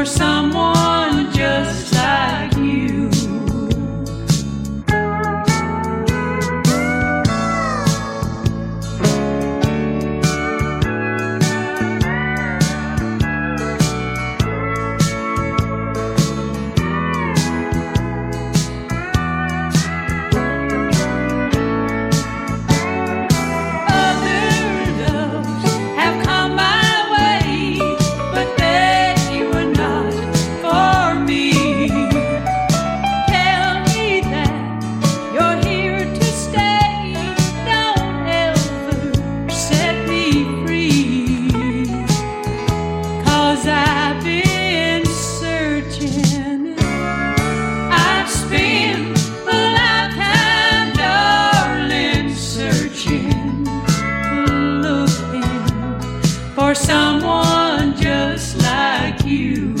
for someone for someone just like you.